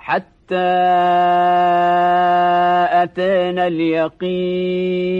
حتى أتانا اليقين.